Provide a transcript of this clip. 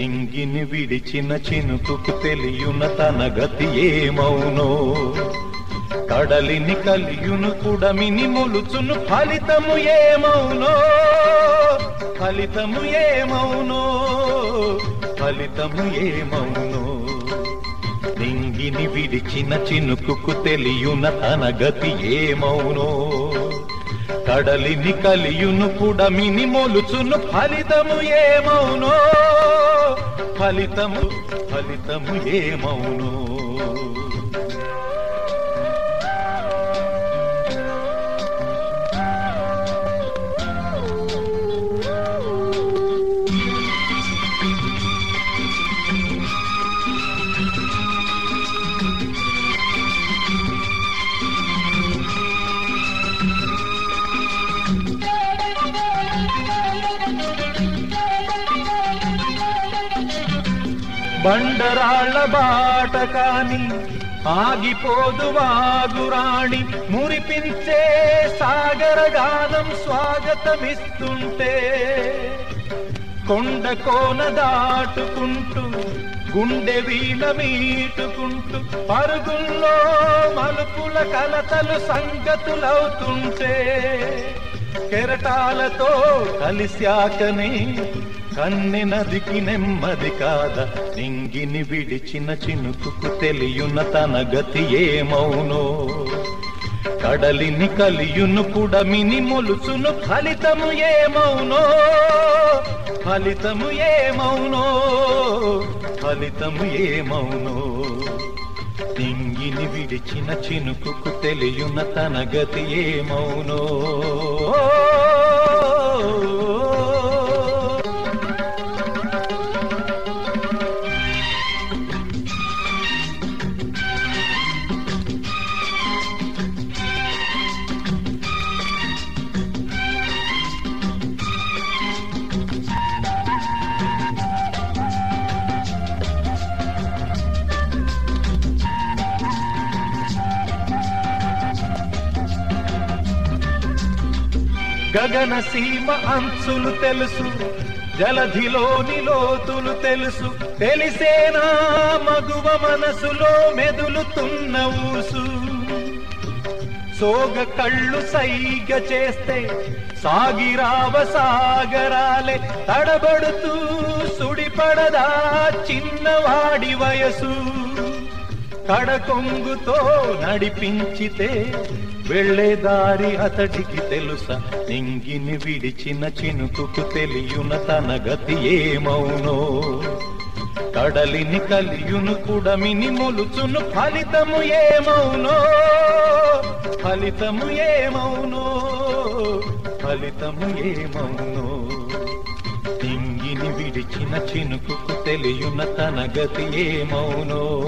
ఇంగిని విడిచిన చినుకుకు తెలియున తన గతి ఏమౌనో? కడలిని కలియును కుడమిని ములుచును ఫలితము ఏమౌనో? ఫలితము ఏమౌనో? ఫలితము ఏమౌనో? నింగిని విడిచిన చినుకుకు తెలియున తన గతి ఏమౌనో? కడలిని కలియును కుడమిని మొలుచును ఫలితము ఏమౌనో? ఫలితము ఫలితము ఏమౌనో బండరాళ్ళ బాట కాని ఆగిపోదు వాగురాణి మురిపించే సాగర గానం స్వాగతమిస్తుంటే కొండ కోన దాటుకుంటూ గుండె వీణ మీటుకుంటూ పరుగుల్లో మలుపుల కలతలు సంగతులవుతుంటే కెరటాలతో కలిశాకనే కన్ని నదికి నెమ్మది కాద? నింగిని విడిచిన చినుకుకు తెలియున తన గతి ఏమౌనో? కడలిని కలియును కుడమిని మొలుచును ఫలితము ఏమౌనో? ఫలితము ఏమౌనో? ఫలితము ఏమౌనో? నింగిని విడిచిన చినుకుకు తెలియున తన గతి ఏమౌనో? గగన సీమ అంచులు తెలుసు జలధిలోని లోతులు తెలుసు. తెలిసేనా మగువ మనసులో మెదులుతున్న ఊసు. సోగ కళ్ళు సైగ చేస్తే సాగిరావ సాగరాలే తడబడుతూ సుడిపడదా చిన్నవాడి వయసు. కడకొంగుతో నడిపించితే వెళ్ళే దారి అతడికి తెలుసా? నింగిని విడిచిన చినుకుకు తెలియున తన గతి ఏమౌనో? కడలిని కలియును కుడమిని మొలుచును ఫలితము ఏమౌనో? ఫలితము ఏమౌనో? ఫలితము ఏమౌనో? నింగిని విడిచిన చినుకుకు తెలియున తన గతి ఏమౌనో?